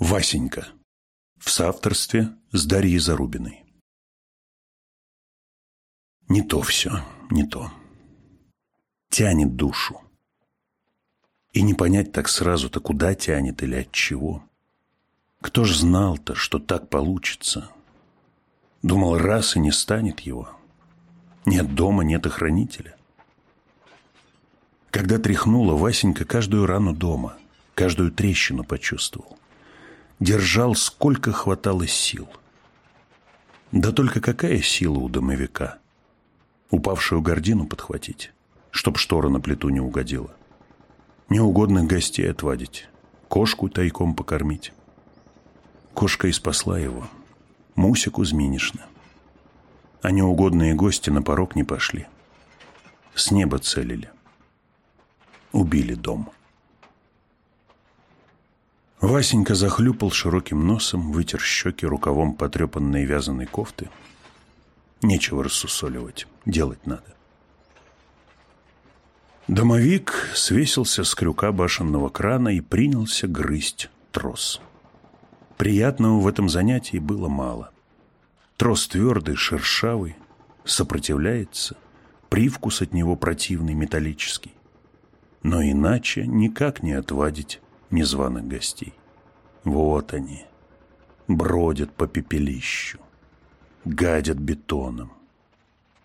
Васенька. В соавторстве с Дарьей Зарубиной. Не то все, не то. Тянет душу. И не понять так сразу-то, куда тянет или от чего. Кто ж знал-то, что так получится? Думал, раз и не станет его. Нет дома, нет охранителя. Когда тряхнула, Васенька каждую рану дома, каждую трещину почувствовал держал сколько хватало сил. Да только какая сила у домовика? Упавшую гордину подхватить, чтоб штора на плиту не угодила. Неугодных гостей отвадить, кошку тайком покормить. Кошка и спасла его, Муся Кузьминишна. А неугодные гости на порог не пошли. С неба целили. Убили дом. Васенька захлюпал широким носом, вытер щеки рукавом потрепанной вязаной кофты. Нечего рассусоливать, делать надо. Домовик свесился с крюка башенного крана и принялся грызть трос. Приятного в этом занятии было мало. Трос твердый, шершавый, сопротивляется, привкус от него противный, металлический. Но иначе никак не отвадить незваных гостей. Вот они, бродят по пепелищу, гадят бетоном.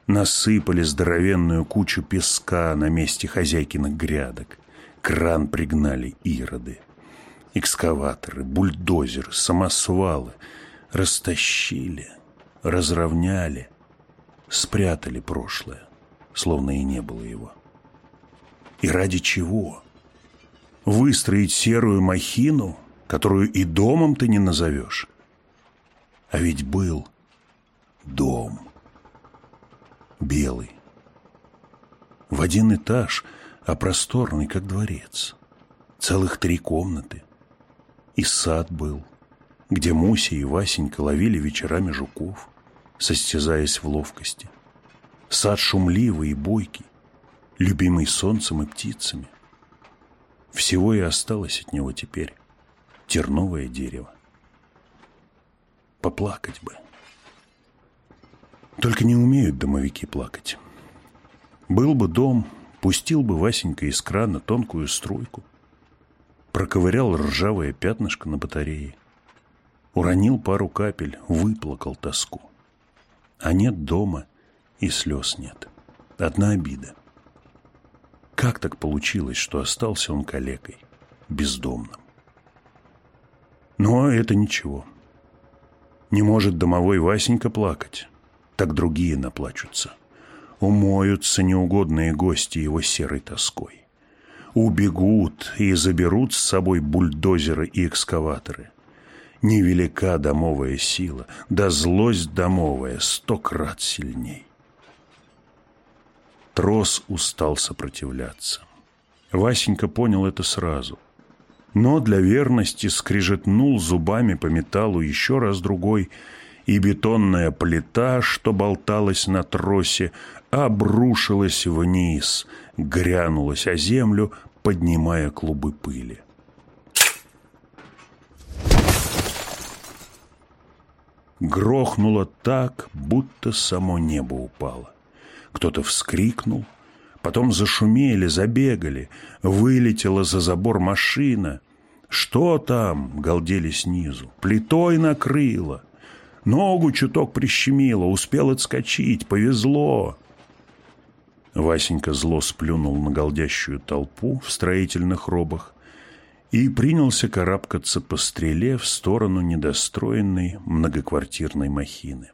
Насыпали здоровенную кучу песка на месте хозяйкиных грядок. Кран пригнали ироды. Экскаваторы, бульдозеры, самосвалы растащили, разровняли, спрятали прошлое, словно и не было его. И ради чего? Выстроить серую махину, которую и домом ты не назовешь. А ведь был дом. Белый. В один этаж, а просторный, как дворец. Целых три комнаты. И сад был, где Муся и Васенька ловили вечерами жуков, состязаясь в ловкости. Сад шумливый и бойкий, любимый солнцем и птицами. Всего и осталось от него теперь терновое дерево. Поплакать бы. Только не умеют домовики плакать. Был бы дом, пустил бы Васенька из крана тонкую струйку, проковырял ржавое пятнышко на батарее, уронил пару капель, выплакал тоску. А нет дома и слез нет. Одна обида. Как так получилось, что остался он калекой, бездомным? Но это ничего. Не может домовой Васенька плакать, так другие наплачутся. Умоются неугодные гости его серой тоской. Убегут и заберут с собой бульдозеры и экскаваторы. Невелика домовая сила, да злость домовая сто крат сильней. Трос устал сопротивляться. Васенька понял это сразу. Но для верности скрижетнул зубами по металлу еще раз другой, и бетонная плита, что болталась на тросе, обрушилась вниз, грянулась о землю, поднимая клубы пыли. Грохнуло так, будто само небо упало. Кто-то вскрикнул, потом зашумели, забегали, вылетела за забор машина. «Что там?» — галдели снизу. «Плитой накрыло. Ногу чуток прищемило, успел отскочить, повезло». Васенька зло сплюнул на голдящую толпу в строительных робах и принялся карабкаться по стреле в сторону недостроенной многоквартирной махины.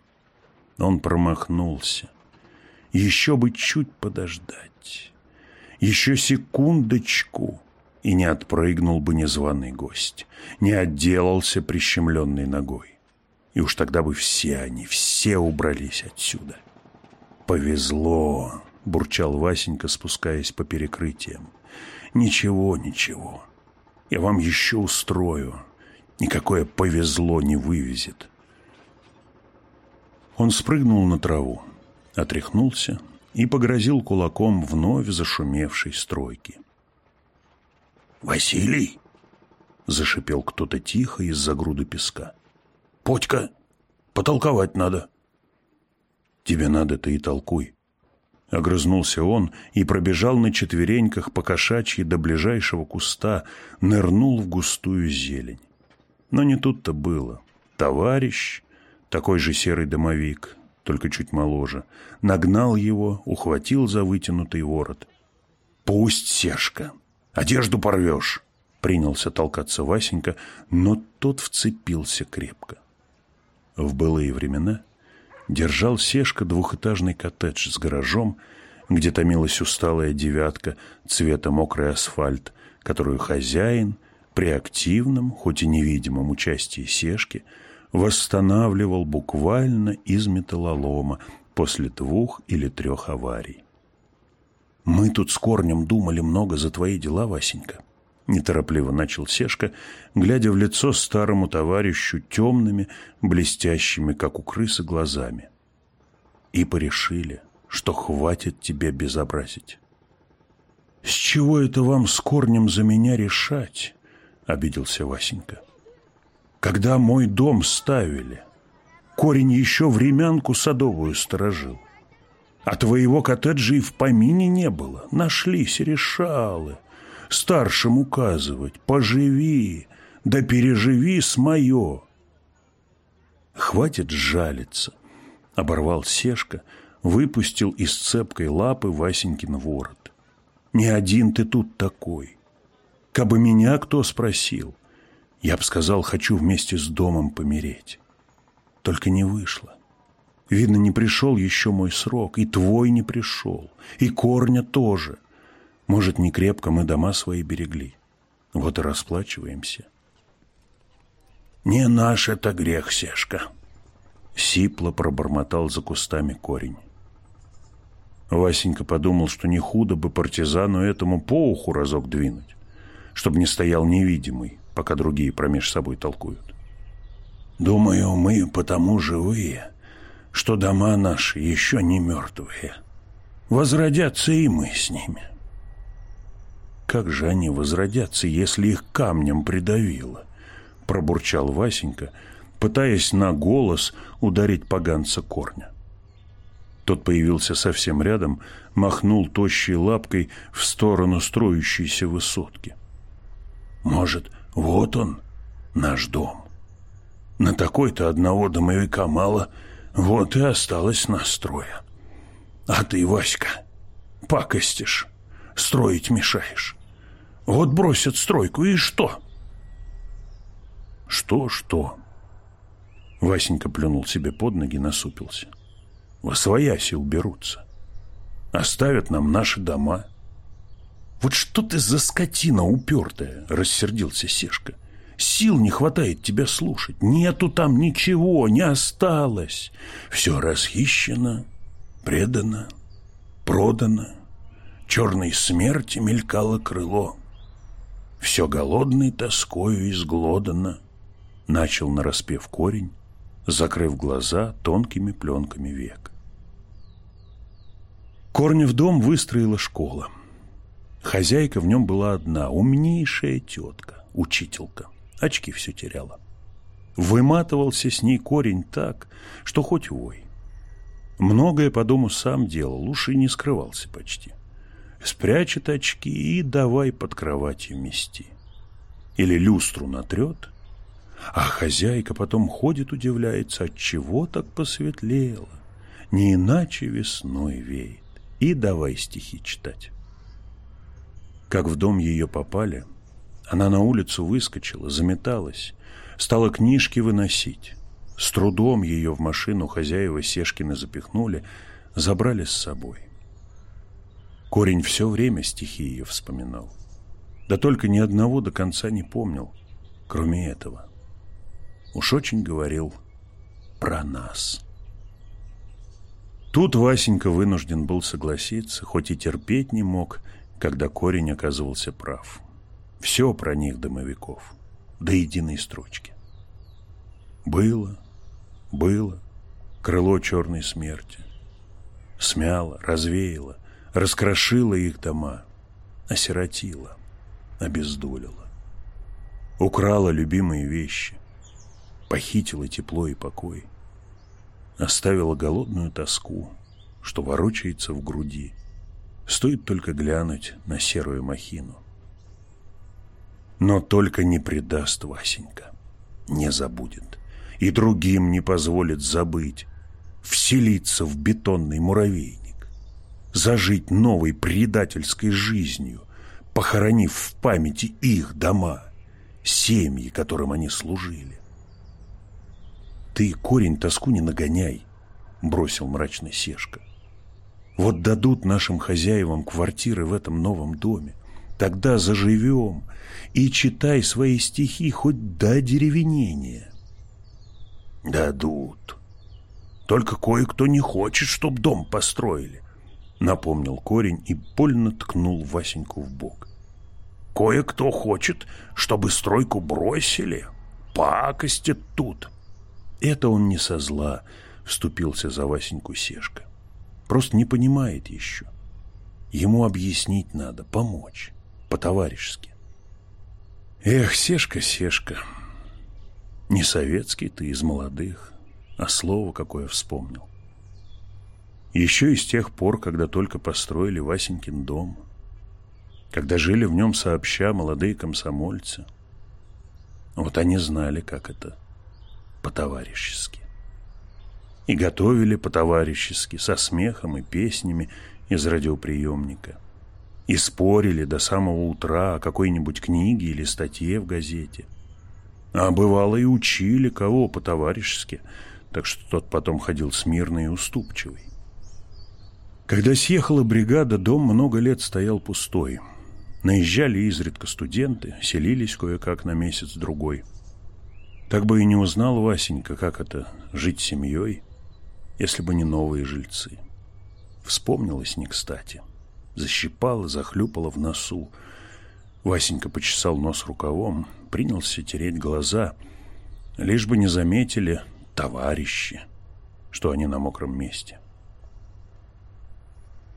Он промахнулся. Еще бы чуть подождать. Еще секундочку, и не отпрыгнул бы незваный гость, не отделался прищемленной ногой. И уж тогда бы все они, все убрались отсюда. «Повезло», — бурчал Васенька, спускаясь по перекрытиям. «Ничего, ничего. Я вам еще устрою. Никакое повезло не вывезет». Он спрыгнул на траву отряхнулся и погрозил кулаком вновь зашумевшей стройки. «Василий, — зашипел кто-то тихо из-за груды песка. «Потька, потолковать надо». «Тебе надо, ты и толкуй». Огрызнулся он и пробежал на четвереньках по кошачьи до ближайшего куста, нырнул в густую зелень. Но не тут-то было. Товарищ, такой же серый домовик, только чуть моложе, нагнал его, ухватил за вытянутый ворот. «Пусть, Сешка, одежду порвешь!» Принялся толкаться Васенька, но тот вцепился крепко. В былые времена держал Сешка двухэтажный коттедж с гаражом, где томилась усталая девятка цвета мокрый асфальт, которую хозяин при активном, хоть и невидимом участии Сешки восстанавливал буквально из металлолома после двух или трех аварий. «Мы тут с корнем думали много за твои дела, Васенька», Неторопливо начал Сешка, глядя в лицо старому товарищу темными, блестящими, как у крысы, глазами. И порешили, что хватит тебя безобразить. «С чего это вам с корнем за меня решать?» — обиделся Васенька. «Когда мой дом ставили, корень еще времянку садовую сторожил. А твоего коттеджа и в помине не было. Нашлись решалы старшим указывать, поживи, да переживи с мое. Хватит жалиться, оборвал Сешка, выпустил из цепкой лапы Васенькин ворот. Не один ты тут такой. Кабы меня кто спросил, я б сказал, хочу вместе с домом помереть. Только не вышло. Видно, не пришел еще мой срок, и твой не пришел, и корня тоже. Может, не крепко мы дома свои берегли. Вот и расплачиваемся. «Не наш это грех, Сешка!» Сипло пробормотал за кустами корень. Васенька подумал, что не худо бы партизану этому по уху разок двинуть, чтобы не стоял невидимый, пока другие промеж собой толкуют. «Думаю, мы потому живые, что дома наши еще не мертвые. Возродятся и мы с ними». Как же они возродятся, если их камнем придавило? Пробурчал Васенька, пытаясь на голос ударить поганца корня. Тот появился совсем рядом, махнул тощей лапкой в сторону строящейся высотки. «Может, вот он, наш дом? На такой-то одного домовика мало, вот и осталось настроя. А ты, Васька, пакостишь, строить мешаешь. Вот бросят стройку, и что? Что, что? Васенька плюнул себе под ноги, насупился. Во свояси уберутся. Оставят нам наши дома. Вот что ты за скотина упертая, рассердился Сешка. Сил не хватает тебя слушать. Нету там ничего, не осталось. Все расхищено, предано, продано. Черной смерти мелькало крыло все голодный тоскою изглодано, начал нараспев корень, закрыв глаза тонкими пленками век. Корня в дом выстроила школа. Хозяйка в нем была одна, умнейшая тетка, учителька. Очки все теряла. Выматывался с ней корень так, что хоть вой. Многое по дому сам делал, уж и не скрывался почти спрячет очки и давай под кроватью мести. Или люстру натрет, а хозяйка потом ходит, удивляется, от чего так посветлело, не иначе весной веет, и давай стихи читать. Как в дом ее попали, она на улицу выскочила, заметалась, стала книжки выносить. С трудом ее в машину хозяева Сешкины запихнули, забрали с собой. Корень все время стихи ее вспоминал. Да только ни одного до конца не помнил, кроме этого. Уж очень говорил про нас. Тут Васенька вынужден был согласиться, хоть и терпеть не мог, когда корень оказывался прав. Все про них, домовиков, до единой строчки. Было, было крыло черной смерти. Смяло, развеяло, раскрошила их дома, осиротила, обездолила. украла любимые вещи, похитила тепло и покой, оставила голодную тоску, что ворочается в груди. Стоит только глянуть на серую махину. Но только не предаст Васенька, не забудет, и другим не позволит забыть, вселиться в бетонный муравейник, зажить новой предательской жизнью, похоронив в памяти их дома, семьи, которым они служили. «Ты корень тоску не нагоняй», — бросил мрачный Сешка. «Вот дадут нашим хозяевам квартиры в этом новом доме, тогда заживем, и читай свои стихи хоть до деревенения». «Дадут. Только кое-кто не хочет, чтоб дом построили напомнил корень и больно ткнул Васеньку в бок. Кое-кто хочет, чтобы стройку бросили. Пакостят тут. Это он не со зла, вступился за Васеньку Сешка. Просто не понимает еще. Ему объяснить надо, помочь, по-товарищески. Эх, Сешка, Сешка, не советский ты из молодых, а слово какое вспомнил. Еще и с тех пор, когда только построили Васенькин дом, когда жили в нем сообща молодые комсомольцы. Вот они знали, как это по-товарищески. И готовили по-товарищески, со смехом и песнями из радиоприемника. И спорили до самого утра о какой-нибудь книге или статье в газете. А бывало и учили кого по-товарищески, так что тот потом ходил смирный и уступчивый. Когда съехала бригада, дом много лет стоял пустой. Наезжали изредка студенты, селились кое-как на месяц-другой. Так бы и не узнал Васенька, как это — жить семьей, если бы не новые жильцы. Вспомнилось не кстати. Защипало, захлюпало в носу. Васенька почесал нос рукавом, принялся тереть глаза, лишь бы не заметили товарищи, что они на мокром месте.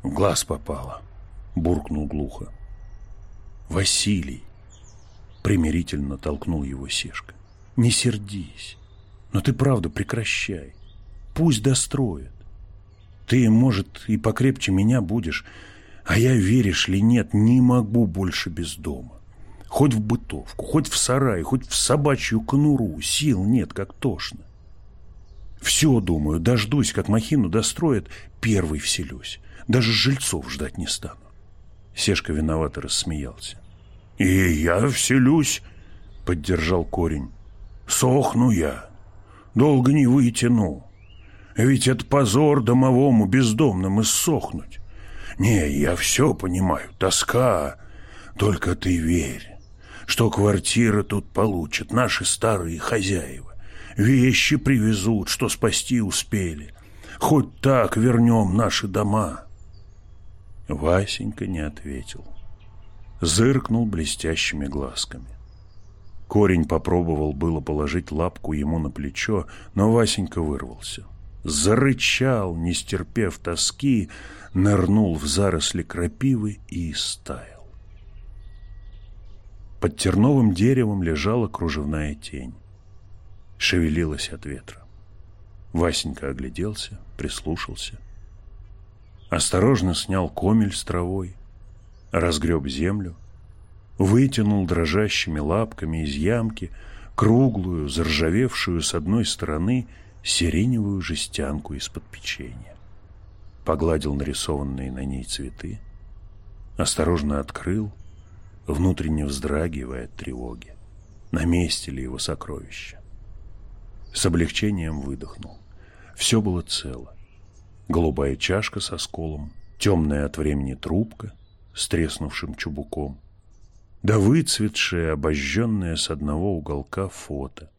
В глаз попало, буркнул глухо. Василий, примирительно толкнул его Сешка. Не сердись, но ты правда прекращай. Пусть достроят. Ты, может, и покрепче меня будешь, а я, веришь ли, нет, не могу больше без дома. Хоть в бытовку, хоть в сарай, хоть в собачью конуру, сил нет, как тошно. Все, думаю, дождусь, как махину достроят, первый вселюсь. Даже жильцов ждать не стану. Сешка виновато рассмеялся. «И я вселюсь», — поддержал корень. «Сохну я. Долго не вытяну. Ведь это позор домовому бездомным иссохнуть. Не, я все понимаю, тоска. Только ты верь, что квартира тут получат наши старые хозяева. Вещи привезут, что спасти успели. Хоть так вернем наши дома». Васенька не ответил. Зыркнул блестящими глазками. Корень попробовал было положить лапку ему на плечо, но Васенька вырвался. Зарычал, не стерпев тоски, нырнул в заросли крапивы и истаял. Под терновым деревом лежала кружевная тень. Шевелилась от ветра. Васенька огляделся, прислушался — осторожно снял комель с травой, разгреб землю, вытянул дрожащими лапками из ямки круглую, заржавевшую с одной стороны сиреневую жестянку из-под печенья. Погладил нарисованные на ней цветы, осторожно открыл, внутренне вздрагивая от тревоги. На месте ли его сокровище? С облегчением выдохнул. Все было цело голубая чашка со сколом, темная от времени трубка с треснувшим чубуком, да выцветшее, обожженное с одного уголка фото.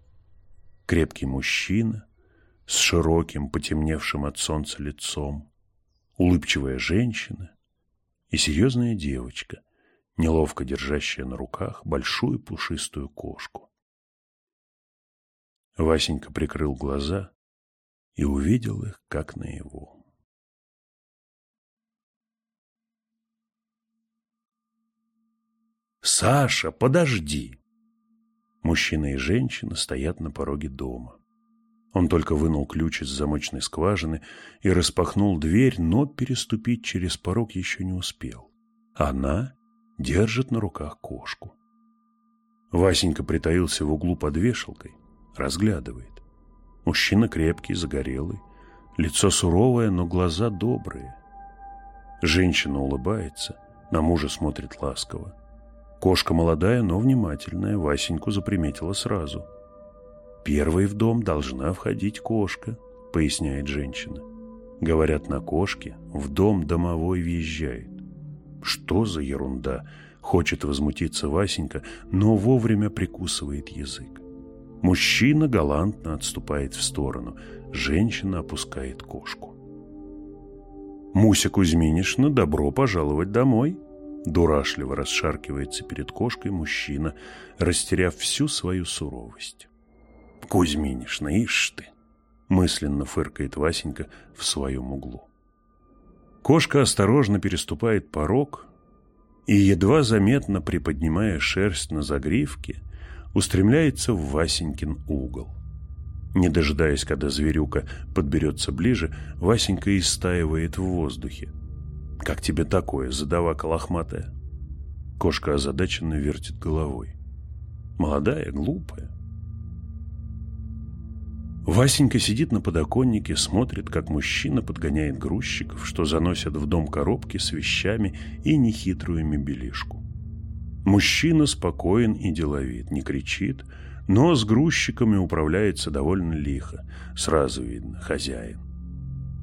Крепкий мужчина с широким, потемневшим от солнца лицом, улыбчивая женщина и серьезная девочка, неловко держащая на руках большую пушистую кошку. Васенька прикрыл глаза и увидел их, как наяву. «Саша, подожди!» Мужчина и женщина стоят на пороге дома. Он только вынул ключ из замочной скважины и распахнул дверь, но переступить через порог еще не успел. Она держит на руках кошку. Васенька притаился в углу под вешалкой, разглядывает. Мужчина крепкий, загорелый, лицо суровое, но глаза добрые. Женщина улыбается, на мужа смотрит ласково. Кошка молодая, но внимательная, Васеньку заприметила сразу. «Первой в дом должна входить кошка», — поясняет женщина. Говорят, на кошке в дом домовой въезжает. Что за ерунда? Хочет возмутиться Васенька, но вовремя прикусывает язык. Мужчина галантно отступает в сторону. Женщина опускает кошку. «Муся Кузьминишна, добро пожаловать домой!» Дурашливо расшаркивается перед кошкой мужчина, растеряв всю свою суровость. «Кузьминишна, ишь ты!» мысленно фыркает Васенька в своем углу. Кошка осторожно переступает порог и, едва заметно приподнимая шерсть на загривке, устремляется в Васенькин угол. Не дожидаясь, когда зверюка подберется ближе, Васенька истаивает в воздухе. «Как тебе такое, задавака лохматая?» Кошка озадаченно вертит головой. «Молодая, глупая». Васенька сидит на подоконнике, смотрит, как мужчина подгоняет грузчиков, что заносят в дом коробки с вещами и нехитрую мебелишку. Мужчина спокоен и деловит, не кричит, но с грузчиками управляется довольно лихо. Сразу видно – хозяин.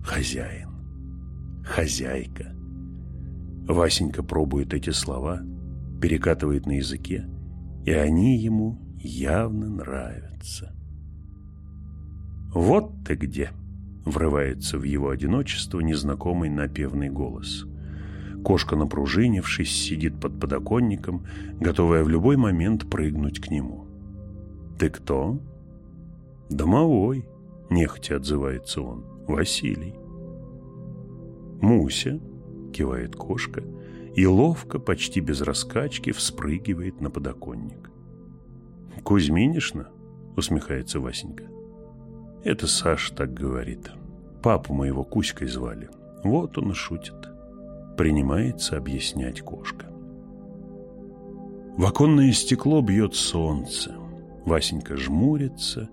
Хозяин. Хозяйка. Васенька пробует эти слова, перекатывает на языке, и они ему явно нравятся. «Вот ты где!» — врывается в его одиночество незнакомый напевный голос. Кошка, напружинившись, сидит под подоконником, готовая в любой момент прыгнуть к нему. «Ты кто?» «Домовой», — нехотя отзывается он, — «Василий». «Муся», — кивает кошка, и ловко, почти без раскачки, вспрыгивает на подоконник. «Кузьминишна?» — усмехается Васенька. Это Саша так говорит. Папу моего Кузькой звали. Вот он и шутит. Принимается объяснять кошка. В оконное стекло бьет солнце. Васенька жмурится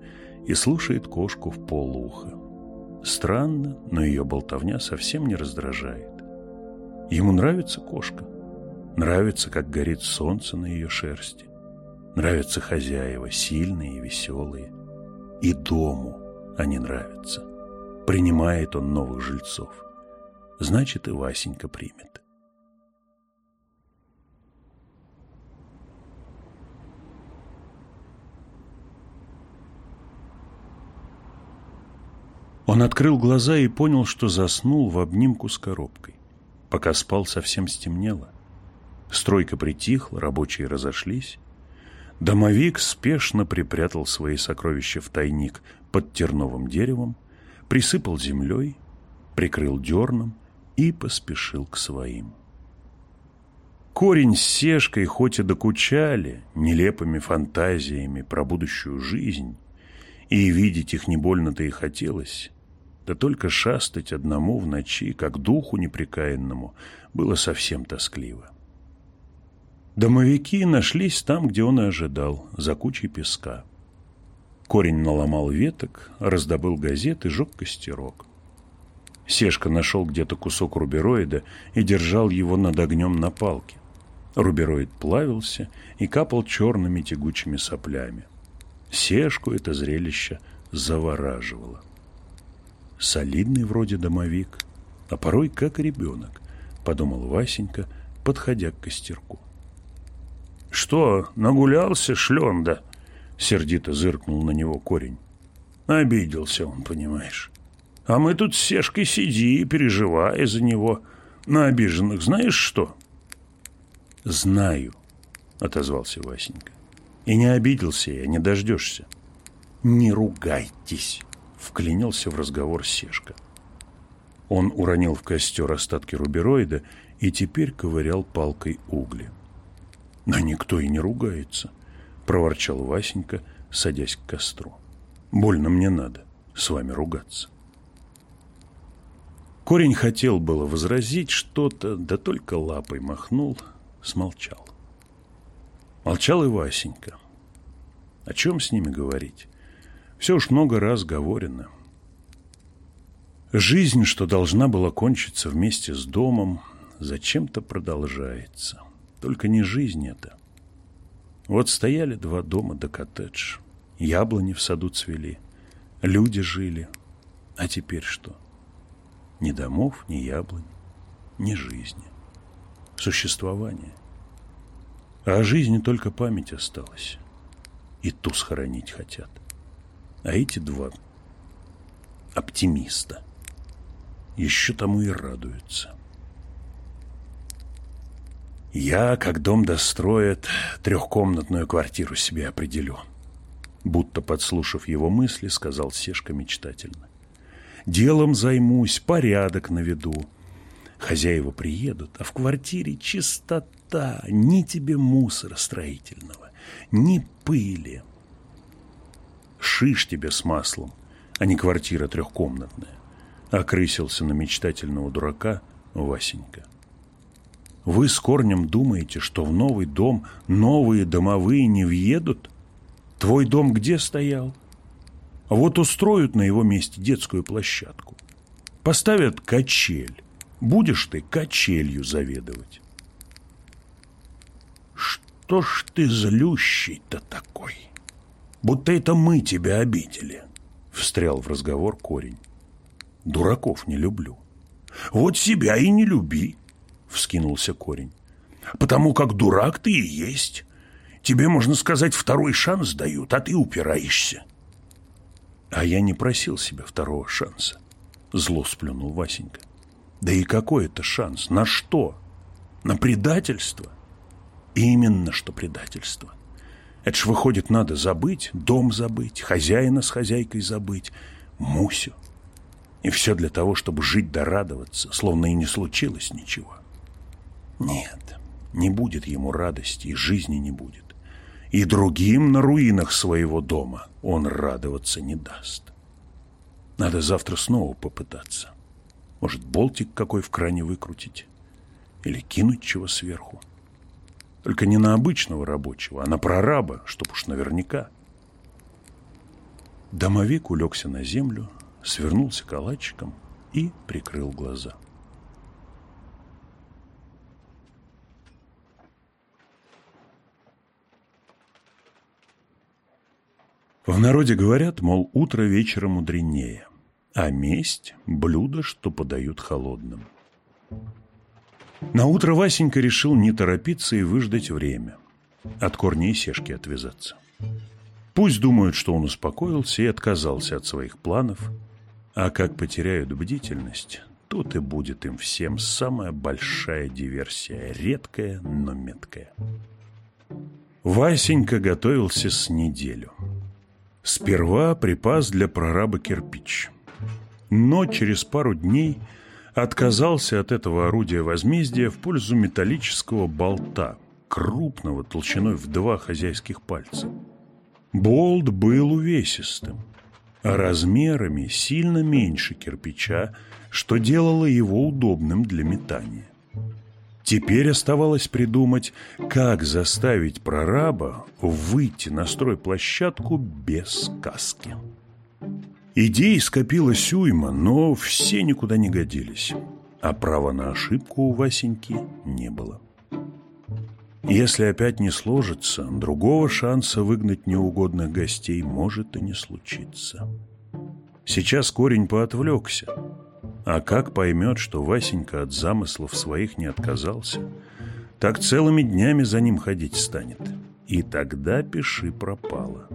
и слушает кошку в полуха. Странно, но ее болтовня совсем не раздражает. Ему нравится кошка. Нравится, как горит солнце на ее шерсти. Нравятся хозяева, сильные и веселые. И дому, они нравятся. Принимает он новых жильцов. Значит, и Васенька примет. Он открыл глаза и понял, что заснул в обнимку с коробкой. Пока спал, совсем стемнело. Стройка притихла, рабочие разошлись. Домовик спешно припрятал свои сокровища в тайник под терновым деревом, присыпал землей, прикрыл дерном и поспешил к своим. Корень с сешкой хоть и докучали нелепыми фантазиями про будущую жизнь, и видеть их не больно-то и хотелось, да только шастать одному в ночи, как духу непрекаянному, было совсем тоскливо. Домовики нашлись там, где он и ожидал, за кучей песка. Корень наломал веток, раздобыл газет и жег костерок. Сешка нашел где-то кусок рубероида и держал его над огнем на палке. Рубероид плавился и капал черными тягучими соплями. Сешку это зрелище завораживало. Солидный вроде домовик, а порой как ребенок, подумал Васенька, подходя к костерку. «Что, нагулялся, шлёнда?» Сердито зыркнул на него корень. Обиделся он, понимаешь. А мы тут с Сешкой сиди, переживая за него. На обиженных знаешь что? Знаю, отозвался Васенька. И не обиделся я, не дождешься. Не ругайтесь, вклинился в разговор Сешка. Он уронил в костер остатки рубероида и теперь ковырял палкой угли. Но никто и не ругается. — проворчал Васенька, садясь к костру. «Больно мне надо с вами ругаться». Корень хотел было возразить что-то, да только лапой махнул, смолчал. Молчал и Васенька. О чем с ними говорить? Все уж много раз говорено. Жизнь, что должна была кончиться вместе с домом, зачем-то продолжается. Только не жизнь это. Вот стояли два дома до коттедж. Яблони в саду цвели. Люди жили. А теперь что? Ни домов, ни яблонь, ни жизни. Существование. А о жизни только память осталась. И ту схоронить хотят. А эти два оптимиста еще тому и радуются. Я, как дом достроят, трехкомнатную квартиру себе определю. Будто подслушав его мысли, сказал Сешка мечтательно. Делом займусь, порядок наведу. Хозяева приедут, а в квартире чистота, ни тебе мусора строительного, ни пыли. Шиш тебе с маслом, а не квартира трехкомнатная. Окрысился на мечтательного дурака Васенька. Вы с корнем думаете, что в новый дом новые домовые не въедут? Твой дом где стоял? Вот устроят на его месте детскую площадку. Поставят качель. Будешь ты качелью заведовать. Что ж ты злющий-то такой? Будто это мы тебя обидели. Встрял в разговор корень. Дураков не люблю. Вот себя и не люби, вскинулся корень. Потому как дурак ты и есть. Тебе, можно сказать, второй шанс дают, а ты упираешься. А я не просил себе второго шанса. Зло сплюнул Васенька. Да и какой это шанс? На что? На предательство? Именно что предательство. Это ж выходит, надо забыть, дом забыть, хозяина с хозяйкой забыть, Мусю. И все для того, чтобы жить да радоваться, словно и не случилось ничего. Нет, не будет ему радости, и жизни не будет и другим на руинах своего дома он радоваться не даст. Надо завтра снова попытаться. Может, болтик какой в кране выкрутить? Или кинуть чего сверху? Только не на обычного рабочего, а на прораба, чтоб уж наверняка. Домовик улегся на землю, свернулся калачиком и прикрыл глаза. В народе говорят, мол, утро вечера мудренее, а месть – блюдо, что подают холодным. На утро Васенька решил не торопиться и выждать время, от корней сешки отвязаться. Пусть думают, что он успокоился и отказался от своих планов, а как потеряют бдительность, тут и будет им всем самая большая диверсия, редкая, но меткая. Васенька готовился с неделю – Сперва припас для прораба кирпич. Но через пару дней отказался от этого орудия возмездия в пользу металлического болта, крупного, толщиной в два хозяйских пальца. Болт был увесистым, а размерами сильно меньше кирпича, что делало его удобным для метания. Теперь оставалось придумать, как заставить прораба выйти на стройплощадку без сказки. Идей скопилось уйма, но все никуда не годились, а права на ошибку у Васеньки не было. Если опять не сложится, другого шанса выгнать неугодных гостей может и не случиться. Сейчас корень поотвлекся – а как поймет, что Васенька от замыслов своих не отказался, так целыми днями за ним ходить станет. И тогда пиши пропало.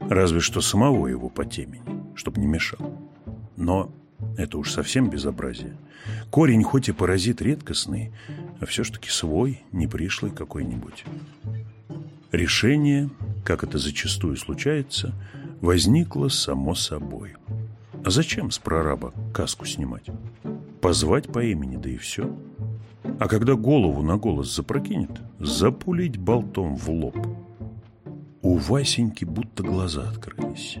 Разве что самого его по темени, чтоб не мешал. Но это уж совсем безобразие. Корень хоть и паразит редкостный, а все ж таки свой, не пришлый какой-нибудь. Решение, как это зачастую случается, возникло само собой – а зачем с прораба каску снимать? Позвать по имени, да и все. А когда голову на голос запрокинет, запулить болтом в лоб. у Васеньки будто глаза открылись.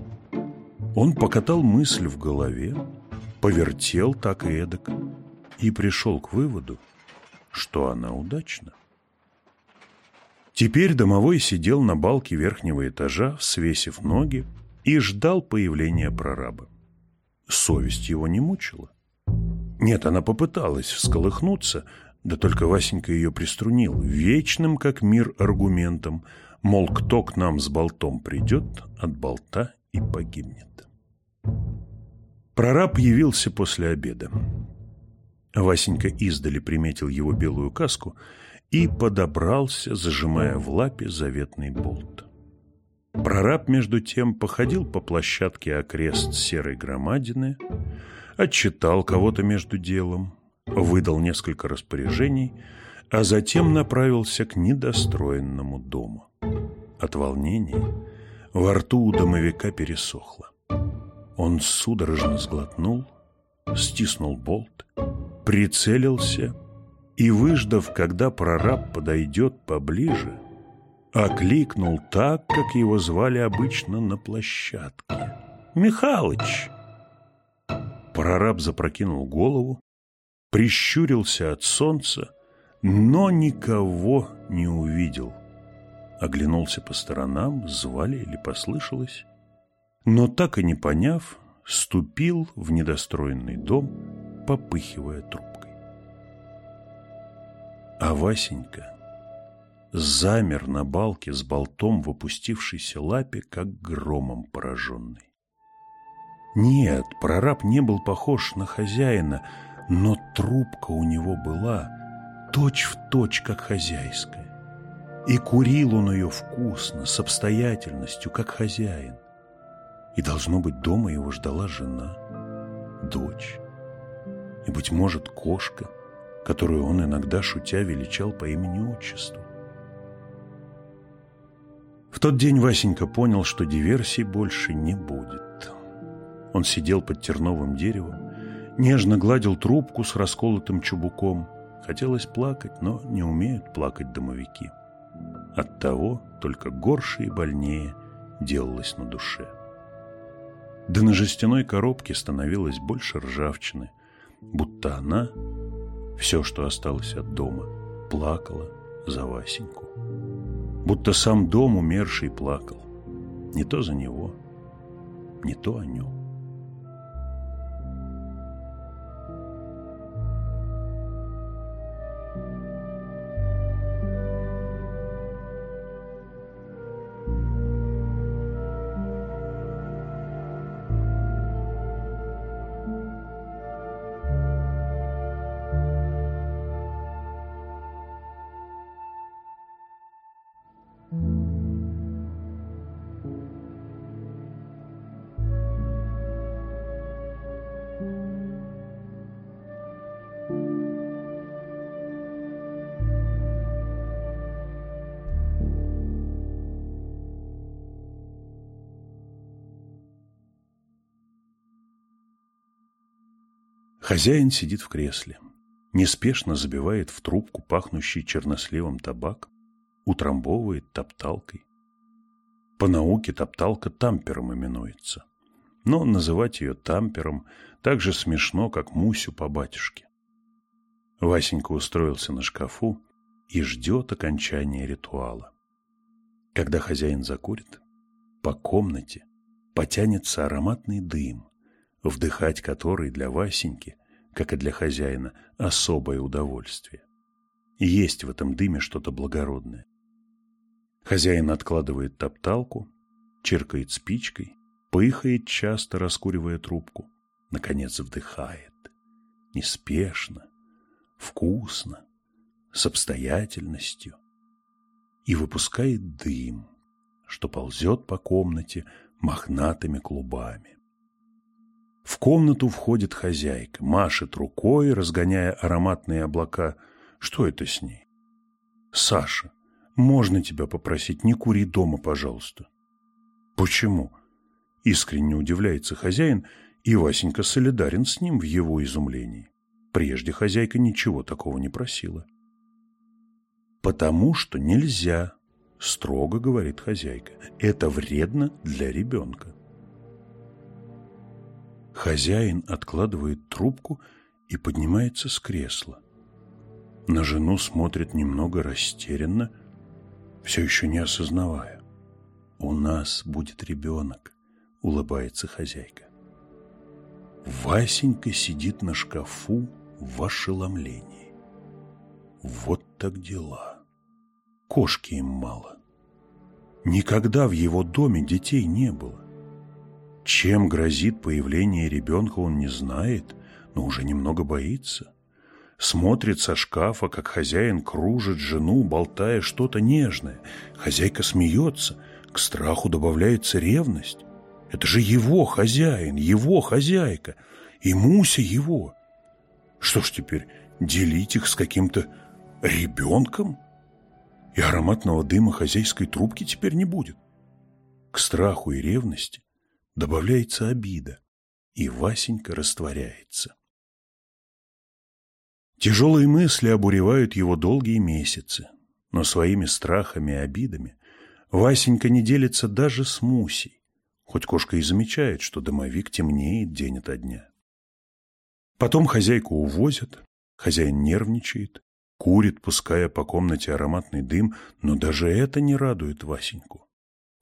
Он покатал мысль в голове, повертел так и эдак и пришел к выводу, что она удачна. Теперь домовой сидел на балке верхнего этажа, свесив ноги, и ждал появления прораба. Совесть его не мучила. Нет, она попыталась всколыхнуться, да только Васенька ее приструнил вечным, как мир, аргументом, мол, кто к нам с болтом придет, от болта и погибнет. Прораб явился после обеда. Васенька издали приметил его белую каску и подобрался, зажимая в лапе заветный болт. Прораб, между тем, походил по площадке окрест серой громадины, отчитал кого-то между делом, выдал несколько распоряжений, а затем направился к недостроенному дому. От волнения во рту у домовика пересохло. Он судорожно сглотнул, стиснул болт, прицелился и, выждав, когда прораб подойдет поближе, окликнул так, как его звали обычно на площадке. «Михалыч!» Прораб запрокинул голову, прищурился от солнца, но никого не увидел. Оглянулся по сторонам, звали или послышалось, но так и не поняв, ступил в недостроенный дом, попыхивая трубкой. А Васенька замер на балке с болтом в опустившейся лапе, как громом пораженный. Нет, прораб не был похож на хозяина, но трубка у него была точь в точь, как хозяйская. И курил он ее вкусно, с обстоятельностью, как хозяин. И, должно быть, дома его ждала жена, дочь и, быть может, кошка, которую он иногда, шутя, величал по имени-отчеству. В тот день Васенька понял, что диверсий больше не будет. Он сидел под терновым деревом, нежно гладил трубку с расколотым чубуком. Хотелось плакать, но не умеют плакать домовики. Оттого только горше и больнее делалось на душе. Да на жестяной коробке становилось больше ржавчины, будто она, все, что осталось от дома, плакала за Васеньку. Будто сам дом умерший плакал. Не то за него, не то о нем. Хозяин сидит в кресле, неспешно забивает в трубку пахнущий черносливом табак, утрамбовывает топталкой. По науке топталка тампером именуется, но называть ее тампером так же смешно, как Мусю по батюшке. Васенька устроился на шкафу и ждет окончания ритуала. Когда хозяин закурит, по комнате потянется ароматный дым, вдыхать который для Васеньки, как и для хозяина, особое удовольствие. Есть в этом дыме что-то благородное. Хозяин откладывает топталку, черкает спичкой, пыхает часто, раскуривая трубку, наконец вдыхает. Неспешно, вкусно, с обстоятельностью. И выпускает дым, что ползет по комнате мохнатыми клубами. В комнату входит хозяйка, машет рукой, разгоняя ароматные облака. Что это с ней? Саша, можно тебя попросить, не кури дома, пожалуйста. Почему? Искренне удивляется хозяин, и Васенька солидарен с ним в его изумлении. Прежде хозяйка ничего такого не просила. Потому что нельзя, строго говорит хозяйка. Это вредно для ребенка. Хозяин откладывает трубку и поднимается с кресла. На жену смотрит немного растерянно, все еще не осознавая. «У нас будет ребенок», — улыбается хозяйка. Васенька сидит на шкафу в ошеломлении. Вот так дела. Кошки им мало. Никогда в его доме детей не было. Чем грозит появление ребенка, он не знает, но уже немного боится. Смотрит со шкафа, как хозяин кружит жену, болтая что-то нежное. Хозяйка смеется, к страху добавляется ревность. Это же его хозяин, его хозяйка, и Муся его. Что ж теперь, делить их с каким-то ребенком? И ароматного дыма хозяйской трубки теперь не будет. К страху и ревности добавляется обида, и Васенька растворяется. Тяжелые мысли обуревают его долгие месяцы, но своими страхами и обидами Васенька не делится даже с Мусей, хоть кошка и замечает, что домовик темнеет день ото дня. Потом хозяйку увозят, хозяин нервничает, курит, пуская по комнате ароматный дым, но даже это не радует Васеньку.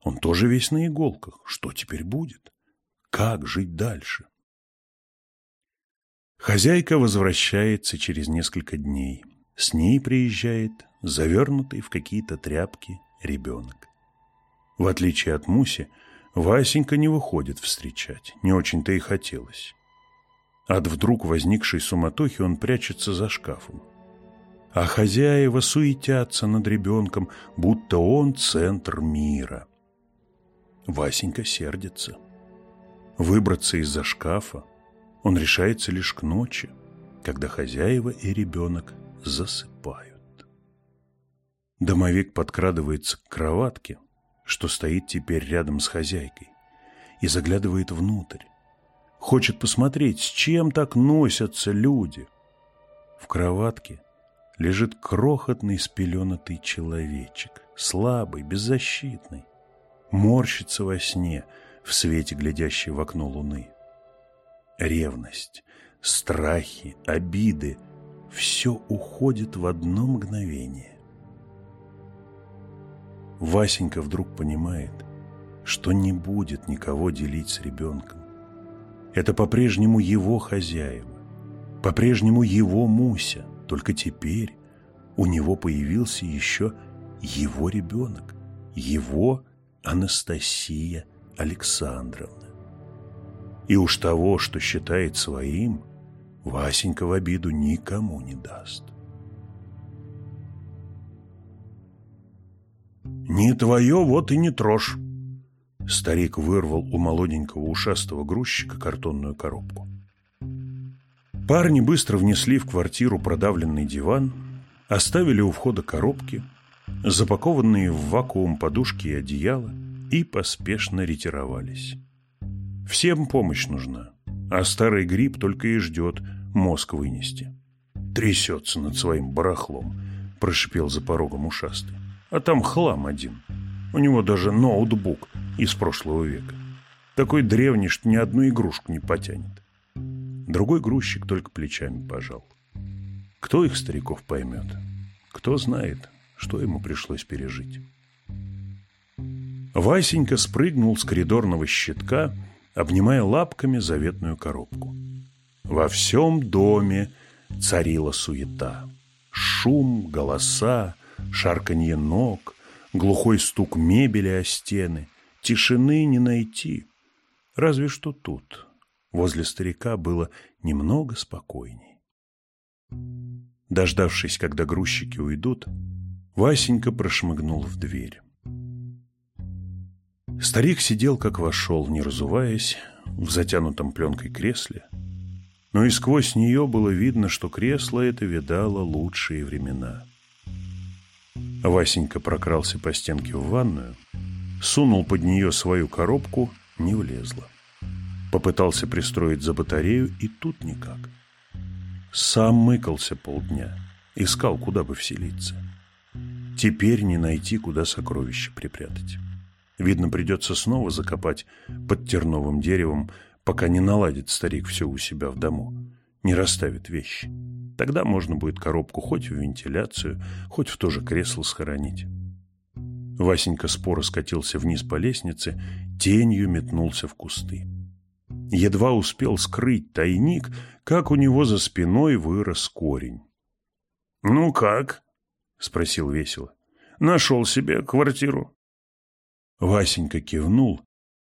Он тоже весь на иголках. Что теперь будет? Как жить дальше? Хозяйка возвращается через несколько дней. С ней приезжает завернутый в какие-то тряпки ребенок. В отличие от Муси, Васенька не выходит встречать, не очень-то и хотелось. От вдруг возникшей суматохи он прячется за шкафом. А хозяева суетятся над ребенком, будто он центр мира. Васенька сердится. Выбраться из-за шкафа он решается лишь к ночи, когда хозяева и ребенок засыпают. Домовик подкрадывается к кроватке, что стоит теперь рядом с хозяйкой, и заглядывает внутрь. Хочет посмотреть, с чем так носятся люди. В кроватке лежит крохотный спеленатый человечек, слабый, беззащитный морщится во сне в свете, глядящей в окно луны. Ревность, страхи, обиды – все уходит в одно мгновение. Васенька вдруг понимает, что не будет никого делить с ребенком. Это по-прежнему его хозяева, по-прежнему его Муся, только теперь у него появился еще его ребенок, его Анастасия Александровна. И уж того, что считает своим, Васенька в обиду никому не даст. «Не твое, вот и не трожь!» Старик вырвал у молоденького ушастого грузчика картонную коробку. Парни быстро внесли в квартиру продавленный диван, оставили у входа коробки – запакованные в вакуум подушки и одеяла, и поспешно ретировались. Всем помощь нужна, а старый гриб только и ждет мозг вынести. Трясется над своим барахлом, прошипел за порогом ушастый. А там хлам один. У него даже ноутбук из прошлого века. Такой древний, что ни одну игрушку не потянет. Другой грузчик только плечами пожал. Кто их, стариков, поймет? Кто знает, что ему пришлось пережить. Васенька спрыгнул с коридорного щитка, обнимая лапками заветную коробку. Во всем доме царила суета. Шум, голоса, шарканье ног, глухой стук мебели о стены. Тишины не найти. Разве что тут, возле старика, было немного спокойней. Дождавшись, когда грузчики уйдут, Васенька прошмыгнул в дверь. Старик сидел, как вошел, не разуваясь, в затянутом пленкой кресле, но и сквозь нее было видно, что кресло это видало лучшие времена. Васенька прокрался по стенке в ванную, сунул под нее свою коробку, не влезла. Попытался пристроить за батарею, и тут никак. Сам мыкался полдня, искал, куда бы вселиться. Теперь не найти, куда сокровища припрятать. Видно, придется снова закопать под терновым деревом, пока не наладит старик все у себя в дому, не расставит вещи. Тогда можно будет коробку хоть в вентиляцию, хоть в то же кресло схоронить. Васенька споро скатился вниз по лестнице, тенью метнулся в кусты. Едва успел скрыть тайник, как у него за спиной вырос корень. «Ну как?» — спросил весело. «Нашел себе квартиру?» Васенька кивнул,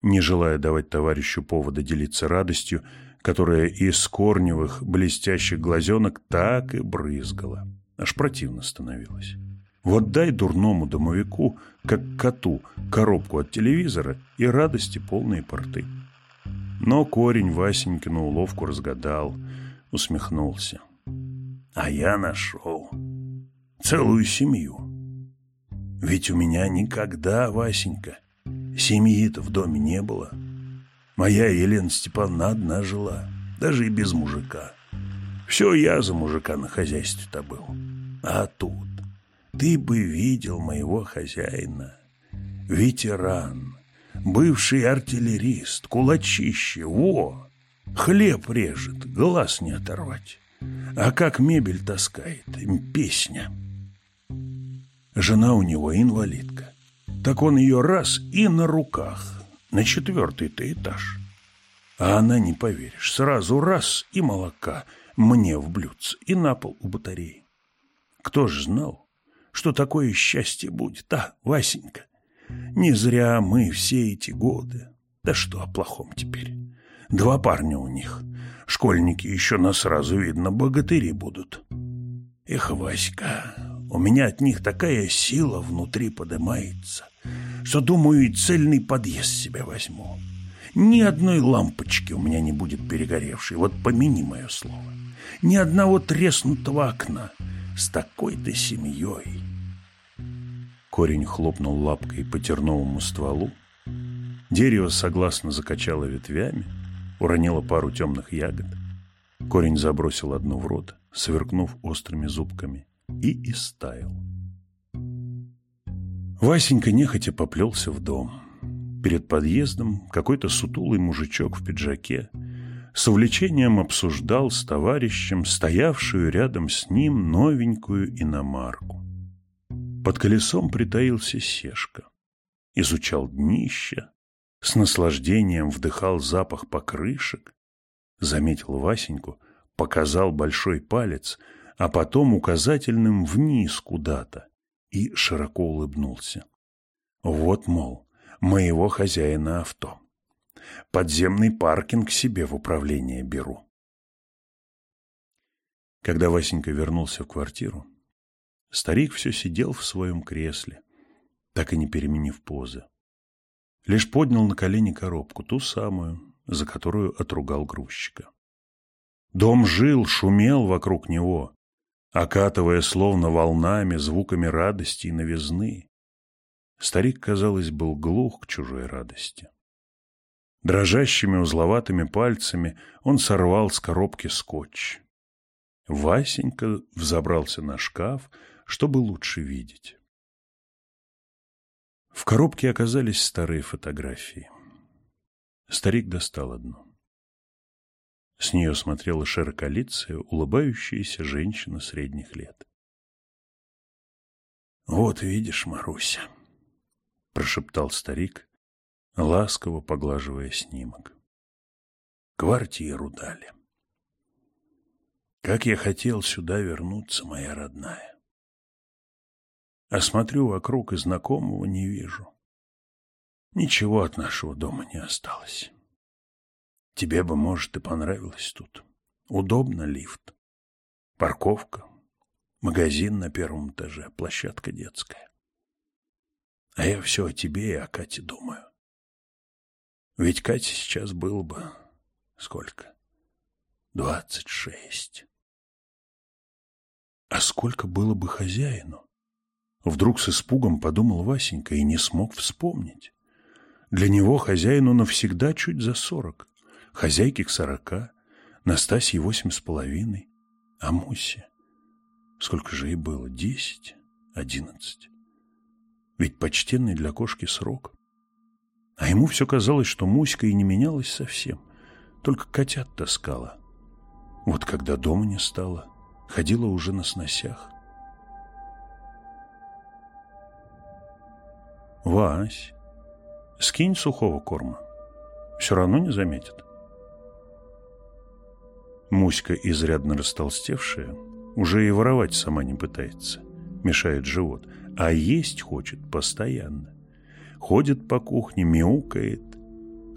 не желая давать товарищу повода делиться радостью, которая из корневых блестящих глазенок так и брызгала. Аж противно становилось. Вот дай дурному домовику, как коту, коробку от телевизора и радости полные порты. Но корень Васенькину уловку разгадал, усмехнулся. А я нашел целую семью. Ведь у меня никогда, Васенька, семьи-то в доме не было. Моя Елена Степановна одна жила, даже и без мужика. Все я за мужика на хозяйстве-то был. А тут ты бы видел моего хозяина. Ветеран, бывший артиллерист, кулачище, во! Хлеб режет, глаз не оторвать. А как мебель таскает, песня. Жена у него инвалидка. Так он ее раз и на руках, на четвертый-то этаж. А она, не поверишь, сразу раз и молока мне в блюдце и на пол у батареи. Кто ж знал, что такое счастье будет, а, Васенька? Не зря мы все эти годы. Да что о плохом теперь? Два парня у них. Школьники еще на сразу видно богатыри будут. Эх, Васька, у меня от них такая сила внутри поднимается, что, думаю, и цельный подъезд себе возьму. Ни одной лампочки у меня не будет перегоревшей, вот помяни мое слово. Ни одного треснутого окна — с такой-то семьей. Корень хлопнул лапкой по терновому стволу. Дерево согласно закачало ветвями, уронило пару темных ягод. Корень забросил одну в рот, сверкнув острыми зубками, и истаял. Васенька нехотя поплелся в дом. Перед подъездом какой-то сутулый мужичок в пиджаке с увлечением обсуждал с товарищем стоявшую рядом с ним новенькую иномарку. Под колесом притаился Сешка, изучал днище, с наслаждением вдыхал запах покрышек, заметил Васеньку, показал большой палец, а потом указательным вниз куда-то и широко улыбнулся. Вот, мол, моего хозяина авто подземный паркинг себе в управление беру. Когда Васенька вернулся в квартиру, старик все сидел в своем кресле, так и не переменив позы. Лишь поднял на колени коробку, ту самую, за которую отругал грузчика. Дом жил, шумел вокруг него, окатывая словно волнами, звуками радости и новизны. Старик, казалось, был глух к чужой радости. Дрожащими узловатыми пальцами он сорвал с коробки скотч. Васенька взобрался на шкаф, чтобы лучше видеть. В коробке оказались старые фотографии. Старик достал одну. С нее смотрела широколицая, улыбающаяся женщина средних лет. «Вот видишь, Маруся», — прошептал старик, ласково поглаживая снимок. Квартиру дали. Как я хотел сюда вернуться, моя родная. А смотрю вокруг и знакомого не вижу. Ничего от нашего дома не осталось. Тебе бы, может, и понравилось тут. Удобно лифт, парковка, магазин на первом этаже, площадка детская. А я все о тебе и о Кате думаю. Ведь Кате сейчас было бы сколько? Двадцать шесть. А сколько было бы хозяину? Вдруг с испугом подумал Васенька и не смог вспомнить. Для него хозяину навсегда чуть за сорок, хозяйке к сорока, Настасье восемь с половиной, а Мусе сколько же ей было? Десять? Одиннадцать? Ведь почтенный для кошки срок. А ему все казалось, что Муська и не менялась совсем, только котят таскала. Вот когда дома не стало, ходила уже на сносях. «Вась, скинь сухого корма, все равно не заметят». Муська, изрядно растолстевшая, уже и воровать сама не пытается, мешает живот, а есть хочет постоянно. Ходит по кухне, мяукает.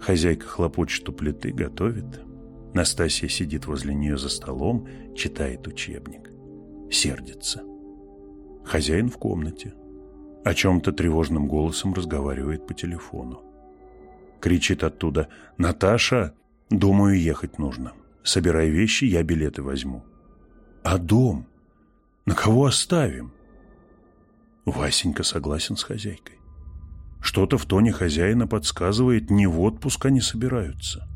Хозяйка хлопочет у плиты, готовит. Настасья сидит возле нее за столом, читает учебник. Сердится. Хозяин в комнате. О чем-то тревожным голосом разговаривает по телефону. Кричит оттуда «Наташа, думаю, ехать нужно. Собирай вещи, я билеты возьму». «А дом? На кого оставим?» Васенька согласен с хозяйкой. Что-то в тоне хозяина подсказывает, не в отпуск они собираются.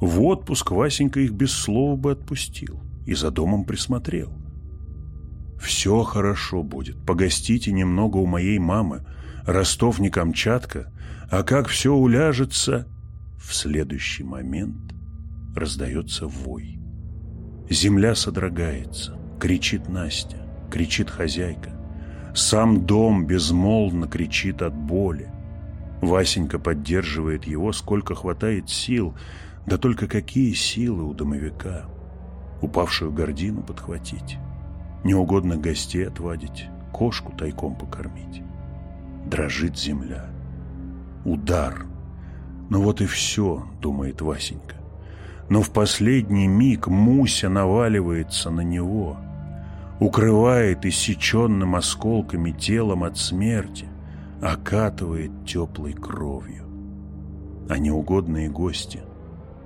В отпуск Васенька их без слова бы отпустил и за домом присмотрел. «Все хорошо будет, погостите немного у моей мамы, Ростов не Камчатка, а как все уляжется...» В следующий момент раздается вой. Земля содрогается, кричит Настя, кричит хозяйка. Сам дом безмолвно кричит от боли. Васенька поддерживает его, сколько хватает сил, да только какие силы у домовика. Упавшую гордину подхватить, неугодных гостей отвадить, кошку тайком покормить. Дрожит земля. Удар. Ну вот и все, думает Васенька. Но в последний миг Муся наваливается на него — укрывает иссеченным осколками телом от смерти, окатывает теплой кровью. А неугодные гости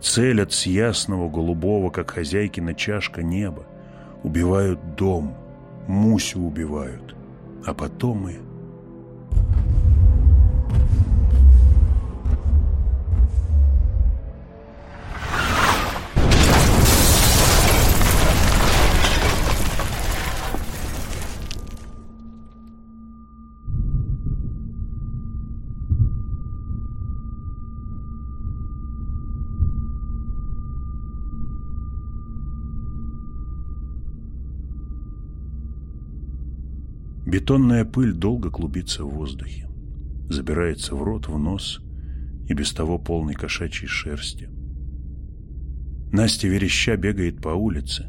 целят с ясного голубого, как хозяйкина чашка неба, убивают дом, Мусю убивают, а потом и Бетонная пыль долго клубится в воздухе, забирается в рот, в нос и без того полный кошачьей шерсти. Настя вереща бегает по улице,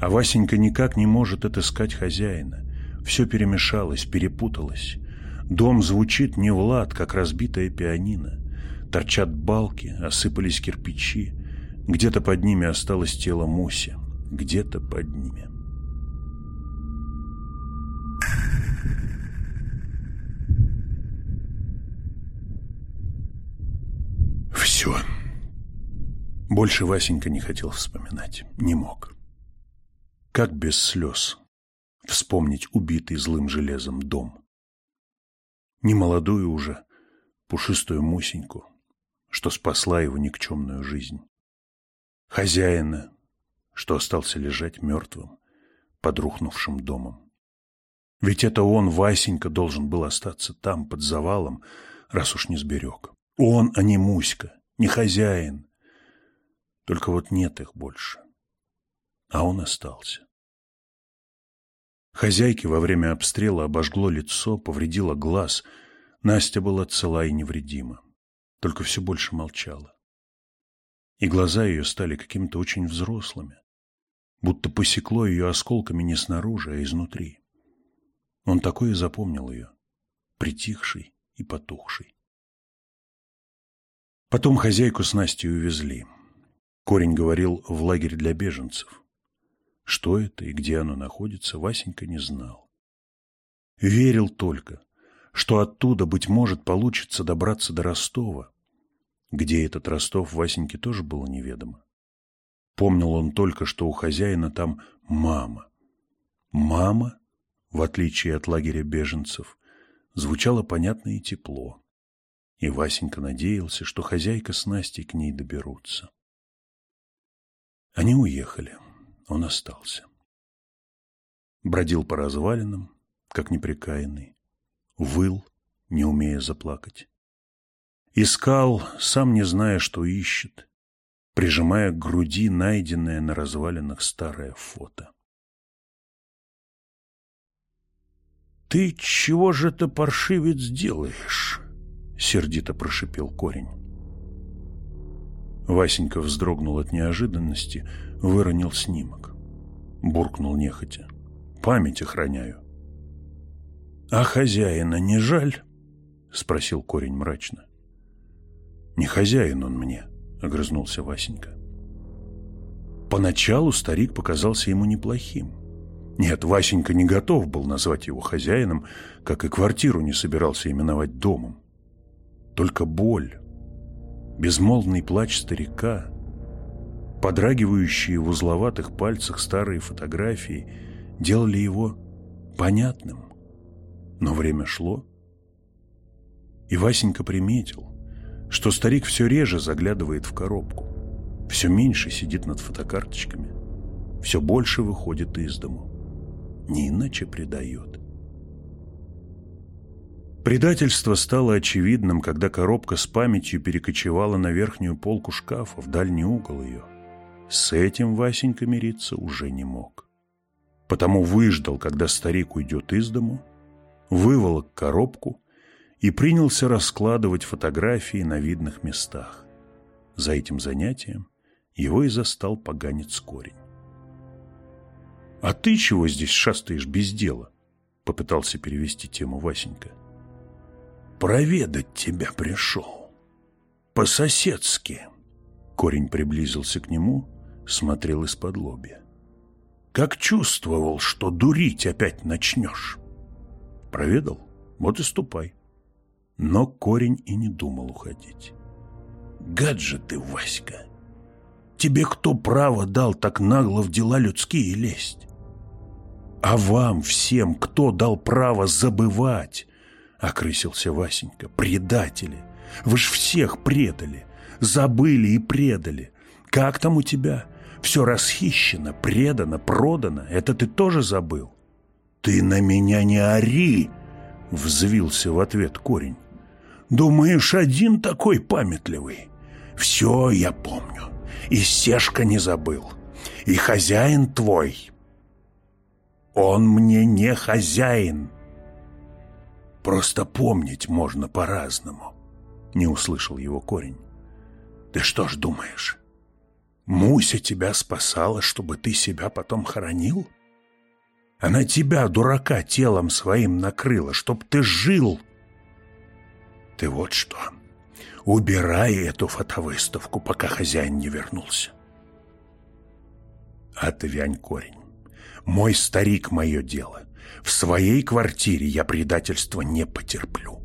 а Васенька никак не может отыскать хозяина. Все перемешалось, перепуталось. Дом звучит не в лад, как разбитая пианино. Торчат балки, осыпались кирпичи. Где-то под ними осталось тело Муси. Где-то под ними. Все. Больше Васенька не хотел вспоминать. Не мог. Как без слез вспомнить убитый злым железом дом? Немолодую уже, пушистую Мусеньку, что спасла его никчемную жизнь. Хозяина, что остался лежать мертвым под рухнувшим домом. Ведь это он, Васенька, должен был остаться там, под завалом, раз уж не сберег. Он, а не Муська, не хозяин. Только вот нет их больше. А он остался. Хозяйке во время обстрела обожгло лицо, повредило глаз. Настя была цела и невредима, только все больше молчала. И глаза ее стали какими-то очень взрослыми, будто посекло ее осколками не снаружи, а изнутри. Он такой и запомнил ее, притихший и потухший. Потом хозяйку с Настей увезли. Корень говорил в лагерь для беженцев. Что это и где оно находится, Васенька не знал. Верил только, что оттуда, быть может, получится добраться до Ростова. Где этот Ростов, Васеньке тоже было неведомо. Помнил он только, что у хозяина там мама. Мама в отличие от лагеря беженцев, звучало понятно и тепло. И Васенька надеялся, что хозяйка с Настей к ней доберутся. Они уехали, он остался. Бродил по развалинам, как неприкаянный, выл не умея заплакать. Искал, сам не зная, что ищет, прижимая к груди найденное на развалинах старое фото. «Ты чего же это, паршивец, делаешь?» — сердито прошипел корень. Васенька вздрогнул от неожиданности, выронил снимок. Буркнул нехотя. «Память охраняю». «А хозяина не жаль?» — спросил корень мрачно. «Не хозяин он мне», — огрызнулся Васенька. Поначалу старик показался ему неплохим. Нет, Васенька не готов был назвать его хозяином, как и квартиру не собирался именовать домом. Только боль, безмолвный плач старика, подрагивающие в узловатых пальцах старые фотографии делали его понятным. Но время шло, и Васенька приметил, что старик все реже заглядывает в коробку, все меньше сидит над фотокарточками, все больше выходит из дому не иначе предает. Предательство стало очевидным, когда коробка с памятью перекочевала на верхнюю полку шкафа, в дальний угол ее. С этим Васенька мириться уже не мог. Потому выждал, когда старик уйдет из дому, выволок коробку и принялся раскладывать фотографии на видных местах. За этим занятием его и застал поганец корень. «А ты чего здесь шастаешь без дела?» Попытался перевести тему Васенька. «Проведать тебя пришел. По-соседски». Корень приблизился к нему, смотрел из-под лобья. «Как чувствовал, что дурить опять начнешь?» «Проведал? Вот и ступай». Но корень и не думал уходить. «Гад же ты, Васька! Тебе кто право дал так нагло в дела людские лезть? «А вам всем кто дал право забывать?» — окрысился Васенька. «Предатели! Вы ж всех предали! Забыли и предали! Как там у тебя? Все расхищено, предано, продано. Это ты тоже забыл?» «Ты на меня не ори!» — взвился в ответ корень. «Думаешь, один такой памятливый? Все я помню. И Сешка не забыл. И хозяин твой, он мне не хозяин. Просто помнить можно по-разному. Не услышал его корень. Ты что ж думаешь? Муся тебя спасала, чтобы ты себя потом хоронил? Она тебя, дурака, телом своим накрыла, чтоб ты жил. Ты вот что, убирай эту фотовыставку, пока хозяин не вернулся. Отвянь корень. Мой старик — мое дело. В своей квартире я предательства не потерплю.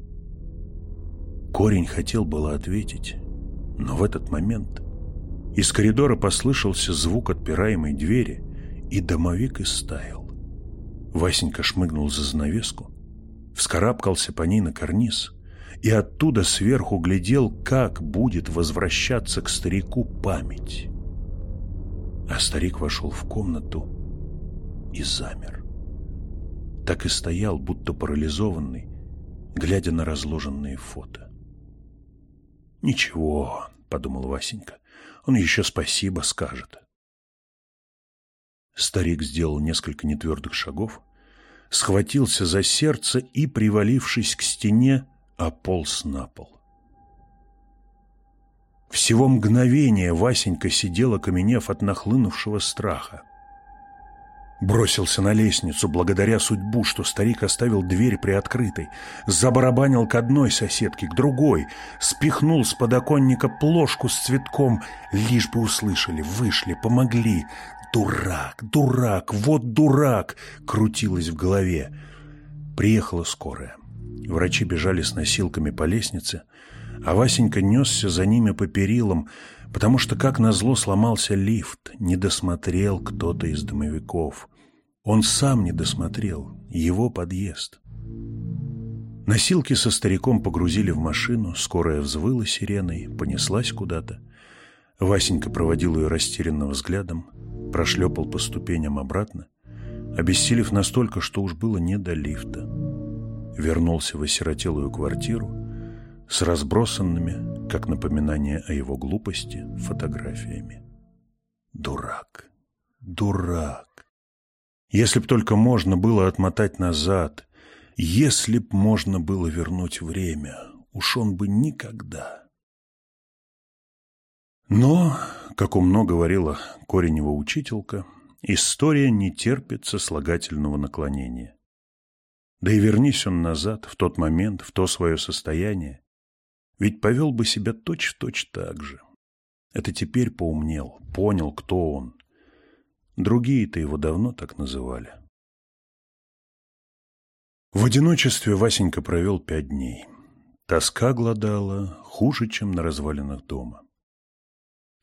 Корень хотел было ответить, но в этот момент из коридора послышался звук отпираемой двери, и домовик истаял. Васенька шмыгнул за занавеску, вскарабкался по ней на карниз и оттуда сверху глядел, как будет возвращаться к старику память. А старик вошел в комнату, и замер. Так и стоял, будто парализованный, глядя на разложенные фото. «Ничего», — подумал Васенька, — «он еще спасибо скажет». Старик сделал несколько нетвердых шагов, схватился за сердце и, привалившись к стене, ополз на пол. Всего мгновение Васенька сидел, окаменев от нахлынувшего страха. Бросился на лестницу, благодаря судьбу, что старик оставил дверь приоткрытой. Забарабанил к одной соседке, к другой. Спихнул с подоконника плошку с цветком. Лишь бы услышали, вышли, помогли. «Дурак, дурак, вот дурак!» Крутилось в голове. Приехала скорая. Врачи бежали с носилками по лестнице, а Васенька несся за ними по перилам, потому что, как назло, сломался лифт, не досмотрел кто-то из домовиков. Он сам не досмотрел, его подъезд. Носилки со стариком погрузили в машину, скорая взвыла сиреной, понеслась куда-то. Васенька проводил ее растерянным взглядом, прошлепал по ступеням обратно, обессилев настолько, что уж было не до лифта. вернулся в осиротелую квартиру с разбросанными, как напоминание о его глупости, фотографиями. Дурак, дурак. Если б только можно было отмотать назад, если б можно было вернуть время, уж он бы никогда. Но, как умно говорила Коренева учителька, история не терпит сослагательного наклонения. Да и вернись он назад, в тот момент, в то свое состояние, ведь повел бы себя точь-в-точь -точь так же. Это теперь поумнел, понял, кто он. Другие-то его давно так называли. В одиночестве Васенька провел пять дней. Тоска глодала хуже, чем на развалинах дома.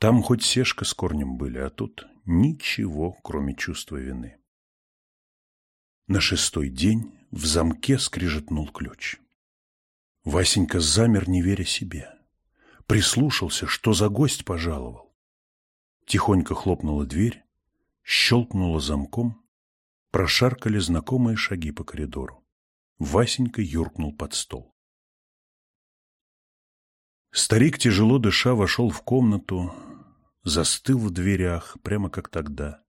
Там хоть сешка с корнем были, а тут ничего, кроме чувства вины. На шестой день в замке скрижетнул ключ. Васенька замер, не веря себе. Прислушался, что за гость пожаловал. Тихонько хлопнула дверь, щелкнула замком, прошаркали знакомые шаги по коридору. Васенька юркнул под стол. Старик, тяжело дыша, вошел в комнату, застыл в дверях, прямо как тогда.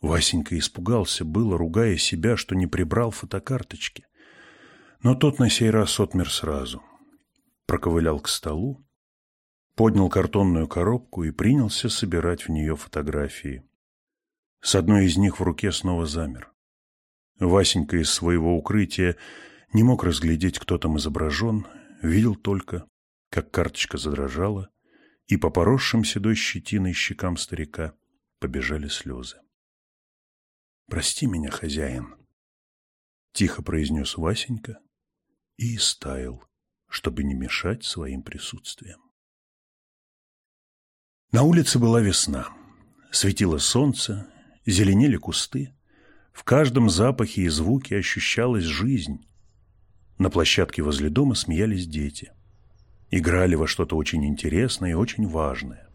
Васенька испугался было, ругая себя, что не прибрал фотокарточки. Но тот на сей раз отмер сразу. Проковылял к столу, поднял картонную коробку и принялся собирать в нее фотографии. С одной из них в руке снова замер. Васенька из своего укрытия не мог разглядеть, кто там изображен, видел только, как карточка задрожала, и по поросшим седой щетиной щекам старика побежали слезы. «Прости меня, хозяин», — тихо произнес Васенька и истаял, чтобы не мешать своим присутствием. На улице была весна. Светило солнце, зеленели кусты. В каждом запахе и звуке ощущалась жизнь. На площадке возле дома смеялись дети. Играли во что-то очень интересное и очень важное.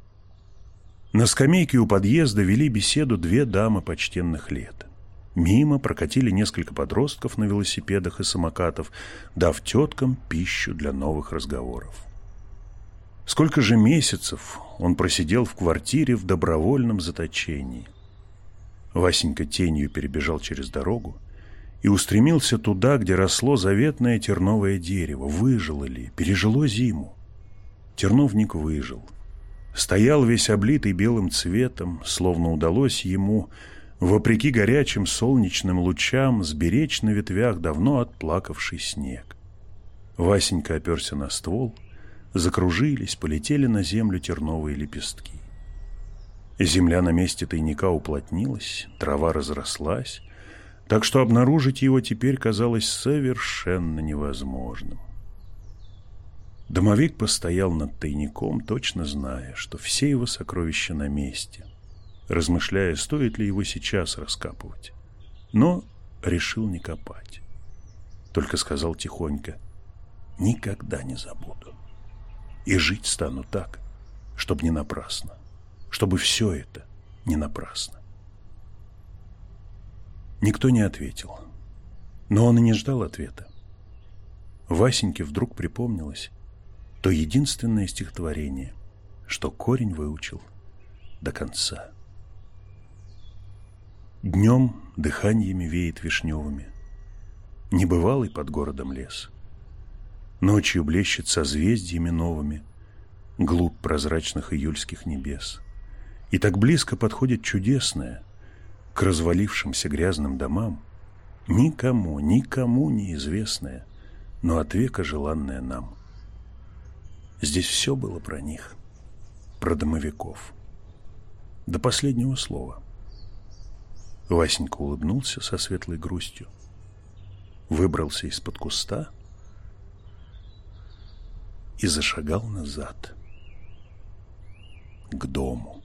На скамейке у подъезда вели беседу две дамы почтенных лет. Мимо прокатили несколько подростков на велосипедах и самокатов, дав теткам пищу для новых разговоров. Сколько же месяцев он просидел в квартире в добровольном заточении. Васенька тенью перебежал через дорогу и устремился туда, где росло заветное терновое дерево. Выжило ли, пережило зиму? Терновник выжил – стоял весь облитый белым цветом, словно удалось ему, вопреки горячим солнечным лучам, сберечь на ветвях давно отплакавший снег. Васенька оперся на ствол, закружились, полетели на землю терновые лепестки. Земля на месте тайника уплотнилась, трава разрослась, так что обнаружить его теперь казалось совершенно невозможным. Домовик постоял над тайником, точно зная, что все его сокровища на месте, размышляя, стоит ли его сейчас раскапывать. Но решил не копать. Только сказал тихонько, «Никогда не забуду. И жить стану так, чтобы не напрасно, чтобы все это не напрасно». Никто не ответил, но он и не ждал ответа. Васеньке вдруг припомнилось, то единственное стихотворение, что корень выучил до конца. Днем дыханиями веет вишневыми, Небывалый под городом лес. Ночью блещет созвездиями новыми Глубь прозрачных июльских небес. И так близко подходит чудесное К развалившимся грязным домам, Никому, никому неизвестное, Но от века желанное нам — Здесь все было про них, про домовиков. До последнего слова. Васенька улыбнулся со светлой грустью, выбрался из-под куста и зашагал назад к дому.